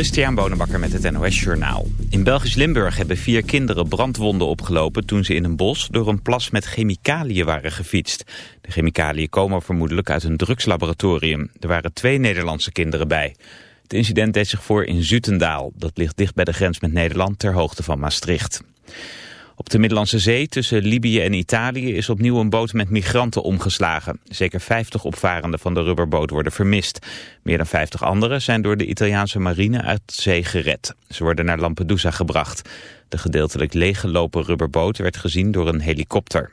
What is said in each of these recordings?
Christian Bonenbakker met het NOS Journaal. In Belgisch Limburg hebben vier kinderen brandwonden opgelopen... toen ze in een bos door een plas met chemicaliën waren gefietst. De chemicaliën komen vermoedelijk uit een drugslaboratorium. Er waren twee Nederlandse kinderen bij. Het incident deed zich voor in Zutendaal. Dat ligt dicht bij de grens met Nederland ter hoogte van Maastricht. Op de Middellandse Zee tussen Libië en Italië is opnieuw een boot met migranten omgeslagen. Zeker 50 opvarenden van de rubberboot worden vermist. Meer dan 50 anderen zijn door de Italiaanse marine uit zee gered. Ze worden naar Lampedusa gebracht. De gedeeltelijk leeggelopen rubberboot werd gezien door een helikopter.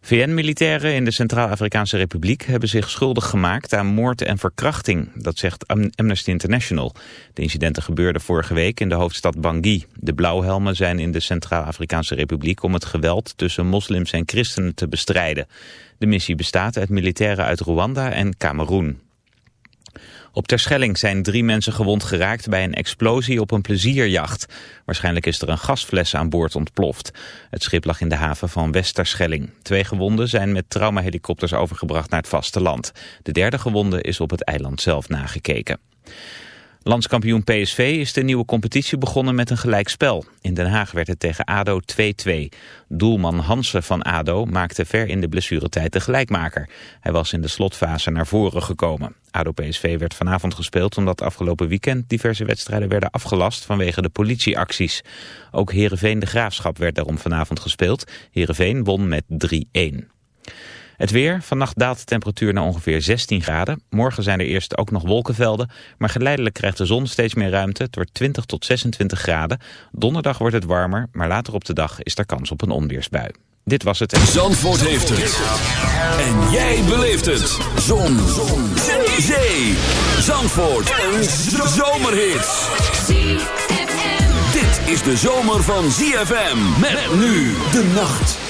VN-militairen in de Centraal-Afrikaanse Republiek hebben zich schuldig gemaakt aan moord en verkrachting. Dat zegt Amnesty International. De incidenten gebeurden vorige week in de hoofdstad Bangui. De blauwhelmen zijn in de Centraal-Afrikaanse Republiek om het geweld tussen moslims en christenen te bestrijden. De missie bestaat uit militairen uit Rwanda en Cameroen. Op Terschelling zijn drie mensen gewond geraakt bij een explosie op een plezierjacht. Waarschijnlijk is er een gasfles aan boord ontploft. Het schip lag in de haven van Westerschelling. Twee gewonden zijn met traumahelikopters overgebracht naar het vasteland. De derde gewonde is op het eiland zelf nagekeken. Landskampioen PSV is de nieuwe competitie begonnen met een gelijkspel. In Den Haag werd het tegen ADO 2-2. Doelman Hansen van ADO maakte ver in de blessuretijd de gelijkmaker. Hij was in de slotfase naar voren gekomen. ADO-PSV werd vanavond gespeeld omdat afgelopen weekend diverse wedstrijden werden afgelast vanwege de politieacties. Ook Heerenveen de Graafschap werd daarom vanavond gespeeld. Heerenveen won met 3-1. Het weer. Vannacht daalt de temperatuur naar ongeveer 16 graden. Morgen zijn er eerst ook nog wolkenvelden. Maar geleidelijk krijgt de zon steeds meer ruimte. Het wordt 20 tot 26 graden. Donderdag wordt het warmer. Maar later op de dag is er kans op een onweersbui. Dit was het. Zandvoort heeft het. En jij beleeft het. Zon. zon. Zee. Zandvoort. Een zomerhit. Dit is de zomer van ZFM. Met nu de nacht.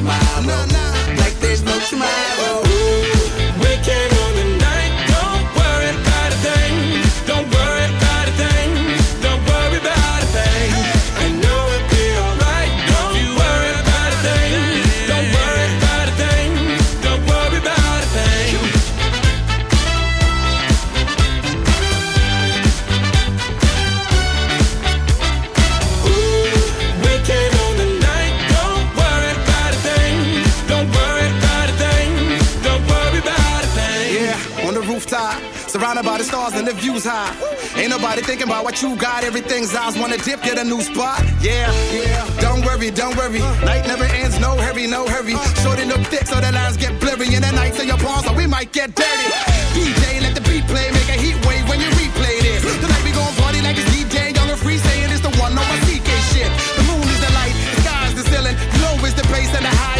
tomorrow. Nah, nah. Like there's no tomorrow. what you got, everything's ours. Wanna dip, get a new spot? Yeah, yeah. Don't worry, don't worry. Night never ends, no hurry, no hurry. Shorty look thick, so the lines get blurry. And the nights in your palms, so we might get dirty. DJ, let the beat play, make a heat wave when you replay this. Tonight we gon' party like it's DJ, Younger and free, saying it's the one on my CK shit. The moon is the light, the sky's the ceiling, low is the bass and the high.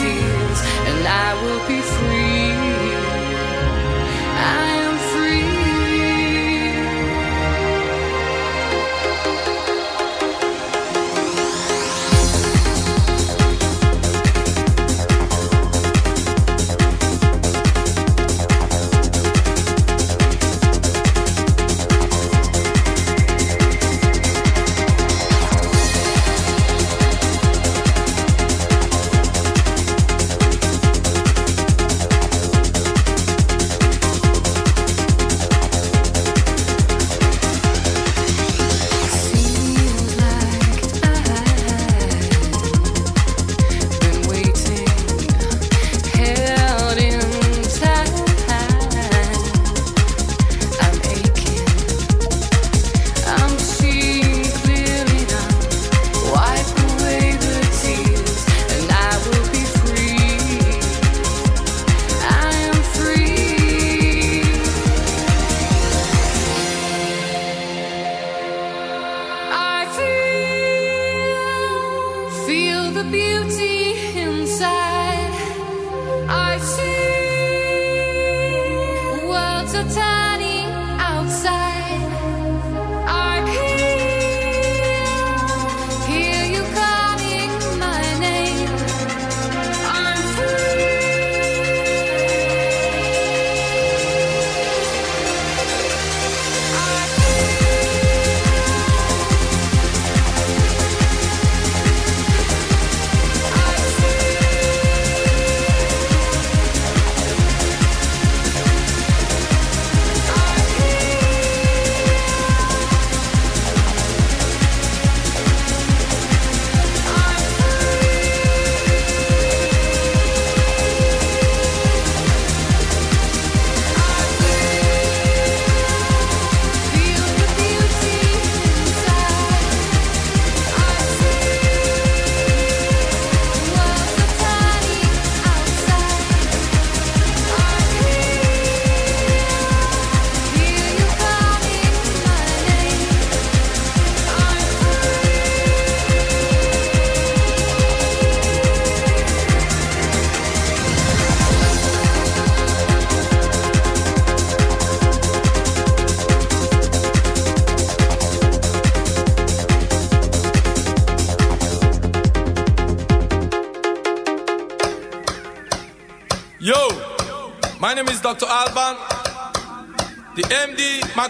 and I will be free. I time.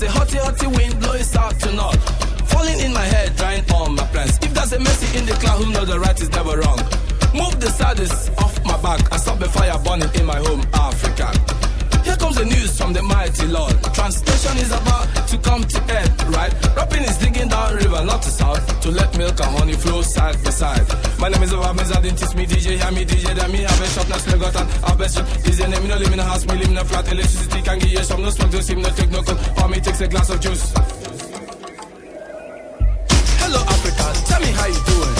There's a hotty, hotty wind blowing south to north, falling in my head, drying all my plans. If there's a mercy in the cloud, who knows the right is never wrong. Move the saddest off my back I stop the fire burning in my home, Africa. Here comes the news from the mighty Lord. Translation is about to come to end, right? Rapping is digging not to south, to let milk and honey flow side by side. My name is Obamiz, I didn't teach me DJ, hear me DJ, then me have a shop, now slug out and have best shop. DJ name, me no live in a house, me live in a flat, electricity can give you some, no smoke, no steam, no take no cold, or me takes a glass of juice. Hello Africa, tell me how you doing.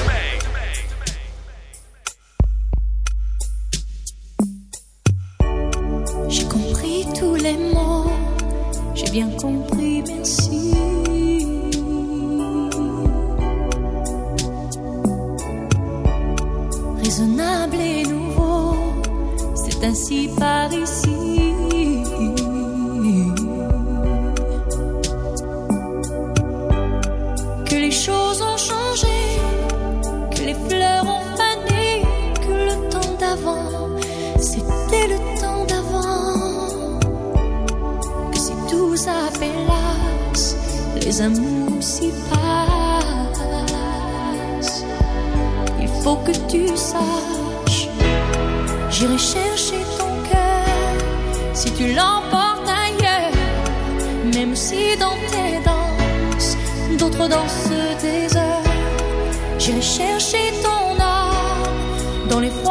dans les fall?